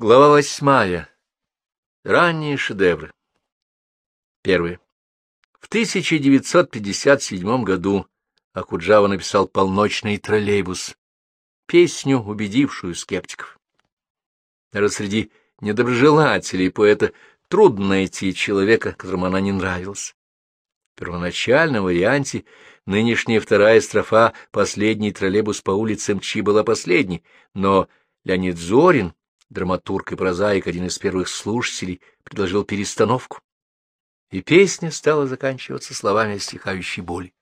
Глава восьмая. Ранние шедевры. Первое. В 1957 году Акуджава написал «Полночный троллейбус», песню, убедившую скептиков. Даже среди недоброжелателей поэта трудно найти человека, которому она не нравилась. В первоначальном варианте нынешняя вторая строфа «Последний троллейбус по улице МЧИ» была последней, но Леонид Зорин драматург и прозаик, один из первых слушателей, предложил перестановку, и песня стала заканчиваться словами стихающей боли.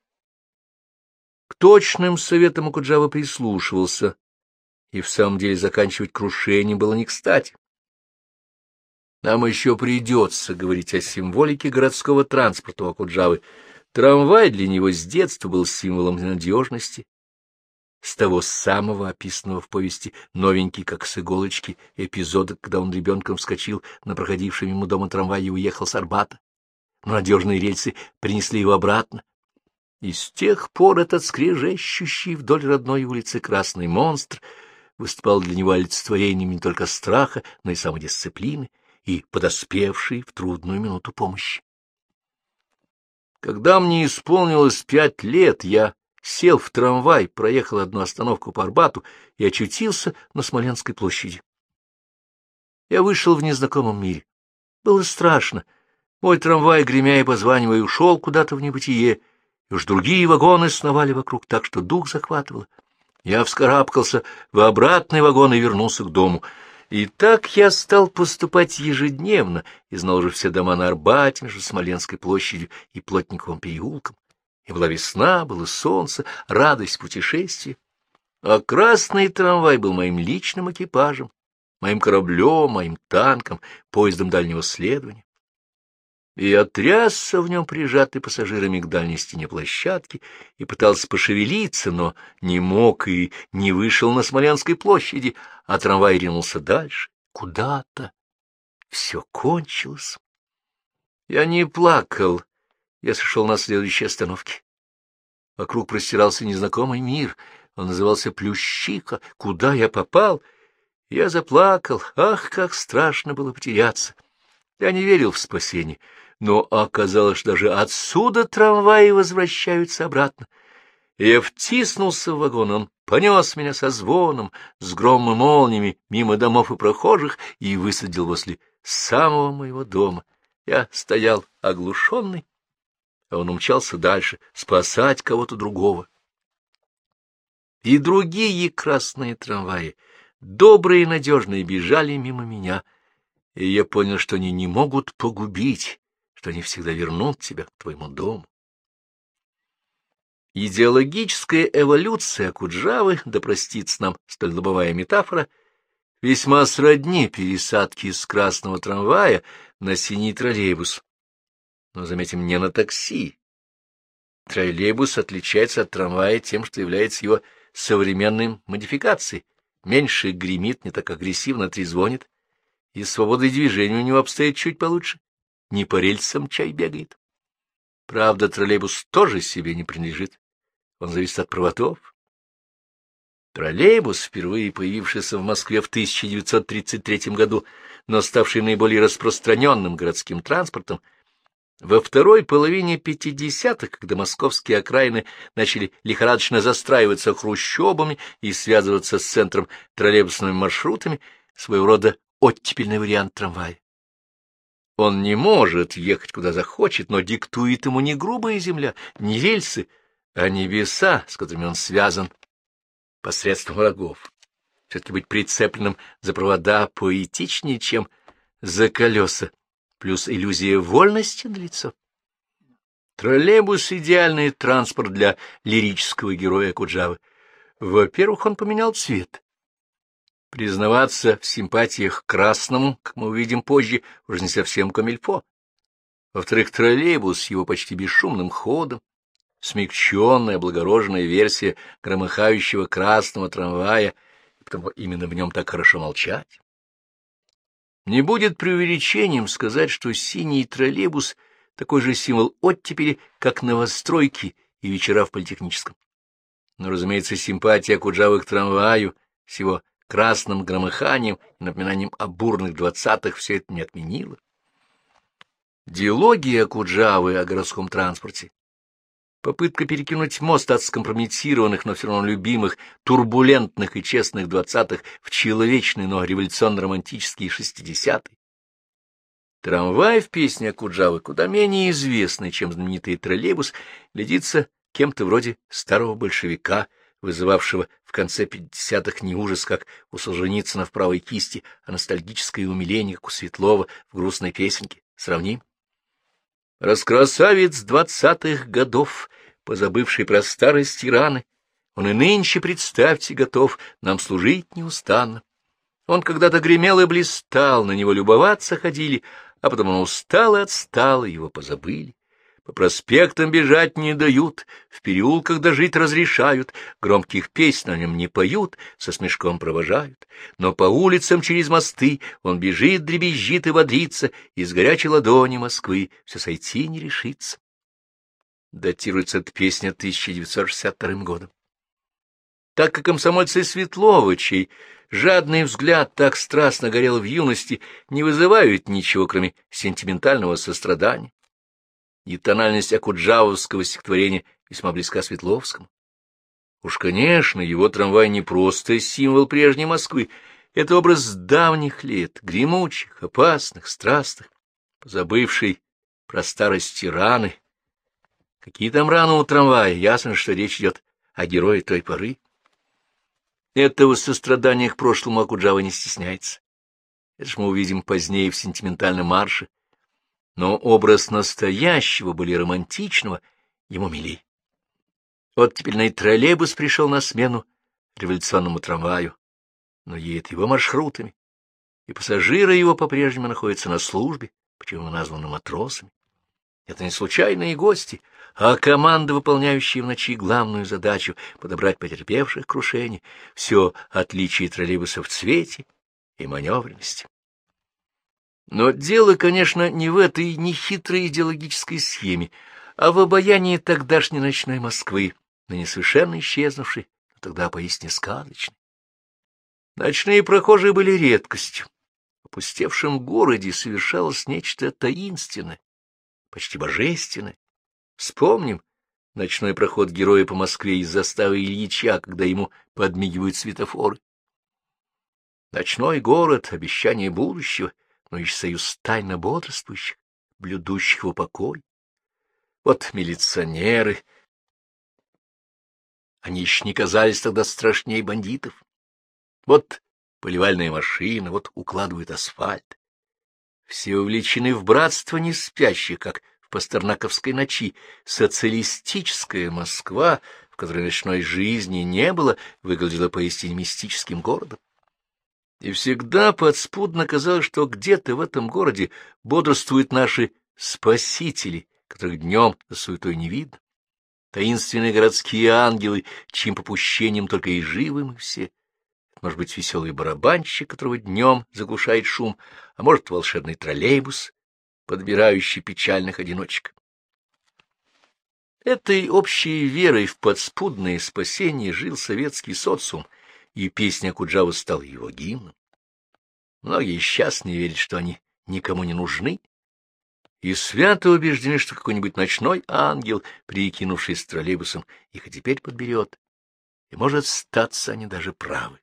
К точным советам Акуджава прислушивался, и в самом деле заканчивать крушение было не кстати. Нам еще придется говорить о символике городского транспорта у Акуджавы. Трамвай для него с детства был символом надежности, с того самого описанного в повести новенький, как с иголочки, эпизода, когда он ребенком вскочил на проходившем ему дома трамвай и уехал с Арбата. Но надежные рельсы принесли его обратно. И с тех пор этот скрежещущий вдоль родной улицы красный монстр выступал для него олицетворением не только страха, но и самодисциплины, и подоспевший в трудную минуту помощи. Когда мне исполнилось пять лет, я сел в трамвай, проехал одну остановку по Арбату и очутился на Смоленской площади. Я вышел в незнакомом мире. Было страшно. Мой трамвай, гремя и позванивая, ушел куда-то в небытие, и уж другие вагоны сновали вокруг так, что дух захватывало. Я вскарабкался в обратный вагон и вернулся к дому. И так я стал поступать ежедневно, и знал уже все дома на Арбате между Смоленской площадью и Плотниковым переулком. И была весна, было солнце, радость путешествия. А красный трамвай был моим личным экипажем, моим кораблем, моим танком, поездом дальнего следования. И я трясся в нем, прижатый пассажирами к дальней стене площадки, и пытался пошевелиться, но не мог и не вышел на Смолянской площади, а трамвай ринулся дальше, куда-то. Все кончилось. Я не плакал, я сошел на следующей остановке. Вокруг простирался незнакомый мир. Он назывался Плющиха. Куда я попал? Я заплакал. Ах, как страшно было потеряться! Я не верил в спасение, но оказалось, что даже отсюда трамваи возвращаются обратно. Я втиснулся в вагон, он понес меня со звоном, с громом и молниями мимо домов и прохожих и высадил возле самого моего дома. Я стоял оглушенный а он умчался дальше спасать кого-то другого. И другие красные трамваи, добрые и надежные, бежали мимо меня, и я понял, что они не могут погубить, что они всегда вернут тебя к твоему дому. Идеологическая эволюция Куджавы, да простится нам столь лобовая метафора, весьма сродни пересадке из красного трамвая на синий троллейбус но, заметим, не на такси. Троллейбус отличается от трамвая тем, что является его современной модификацией. Меньше гремит, не так агрессивно трезвонит, и свободой движения у него обстоит чуть получше. Не по рельсам чай бегает. Правда, троллейбус тоже себе не принадлежит. Он зависит от проводов. Троллейбус, впервые появившийся в Москве в 1933 году, но ставший наиболее распространенным городским транспортом, во второй половине пятидесятых, когда московские окраины начали лихорадочно застраиваться хрущобами и связываться с центром троллейбусными маршрутами, своего рода оттепельный вариант трамвая. Он не может ехать куда захочет, но диктует ему не грубая земля, не рельсы, а небеса, с которыми он связан посредством врагов. Все-таки быть прицепленным за провода поэтичнее, чем за колеса плюс иллюзия вольности на лицо. Троллейбус — идеальный транспорт для лирического героя Куджавы. Во-первых, он поменял цвет. Признаваться в симпатиях к красному, как мы увидим позже, уже не совсем камильфо. Во-вторых, троллейбус с его почти бесшумным ходом, смягченная, облагороженная версия громыхающего красного трамвая, потому именно в нем так хорошо молчать. Не будет преувеличением сказать, что синий троллейбус — такой же символ оттепели, как новостройки и вечера в политехническом. Но, разумеется, симпатия Куджавы к трамваю с его красным громыханием и напоминанием о бурных двадцатых все это не отменило. Диалогия Куджавы о городском транспорте, попытка перекинуть мост от скомпрометированных, но все равно любимых, турбулентных и честных двадцатых в человечные, но революционно-романтические шестидесятые. Трамвай в песне Акуджавы куда менее известный, чем знаменитый троллейбус, глядится кем-то вроде старого большевика, вызывавшего в конце пятидесятых не ужас, как у Солженицына в правой кисти, а ностальгическое умиление, как у Светлова в грустной песенке. Сравним. Раскрасавец двадцатых годов, позабывший про старость и раны, он и нынче, представьте, готов нам служить неустанно. Он когда-то гремел и блистал, на него любоваться ходили, а потом он устал и отстал, его позабыли. По проспектам бежать не дают, в переулках дожить разрешают, громких песен на нем не поют, со смешком провожают. Но по улицам через мосты он бежит, дребезжит и бодрится, из горячей ладони Москвы все сойти не решится. Датируется эта песня 1962 годом. Так как комсомольцы Светлова, чей жадный взгляд так страстно горел в юности, не вызывают ничего, кроме сентиментального сострадания и тональность Акуджавовского стихотворения весьма близка Светловскому. Уж, конечно, его трамвай не просто символ прежней Москвы, это образ давних лет, гремучих, опасных, страстных, позабывший про старость раны. Какие там раны у трамвая, ясно, что речь идет о герое той поры. Этого сострадания к прошлому Акуджава не стесняется. Это ж мы увидим позднее в сентиментальном марше, но образ настоящего, более романтичного, ему милей. Вот теперь на и троллейбус пришел на смену революционному трамваю, но едет его маршрутами, и пассажиры его по-прежнему находятся на службе, почему названы матросами. Это не случайные гости, а команда, выполняющая в ночи главную задачу — подобрать потерпевших крушений. Все отличие троллейбуса в цвете и маневренности. Но дело, конечно, не в этой нехитрой идеологической схеме, а в обаянии тогдашней ночной Москвы, ныне совершенно исчезнувшей, но тогда поистине сказочной. Ночные прохожие были редкостью. В опустевшем городе совершалось нечто таинственное, почти божественное. Вспомним ночной проход героя по Москве из заставы Ильича, когда ему подмигивают светофоры. Ночной город — обещание будущего — но еще союз тайно бодрствующих, блюдущих в покой. Вот милиционеры. Они еще не казались тогда страшнее бандитов. Вот поливальная машина, вот укладывают асфальт. Все увлечены в братство не спящих, как в пастернаковской ночи. Социалистическая Москва, в которой ночной жизни не было, выглядела поистине мистическим городом. И всегда подспудно казалось, что где-то в этом городе бодрствуют наши спасители, которых днем за суетой не видно, таинственные городские ангелы, чьим попущением только и живы мы все. Может быть, веселый барабанщик, которого днем заглушает шум, а может, волшебный троллейбус, подбирающий печальных одиночек. Этой общей верой в подспудное спасение жил советский социум, и песня Куджава стала его гимном. Многие счастны верят, что они никому не нужны, и свято убеждены, что какой-нибудь ночной ангел, прикинувший с троллейбусом, их и теперь подберет, и, может, статься они даже правы.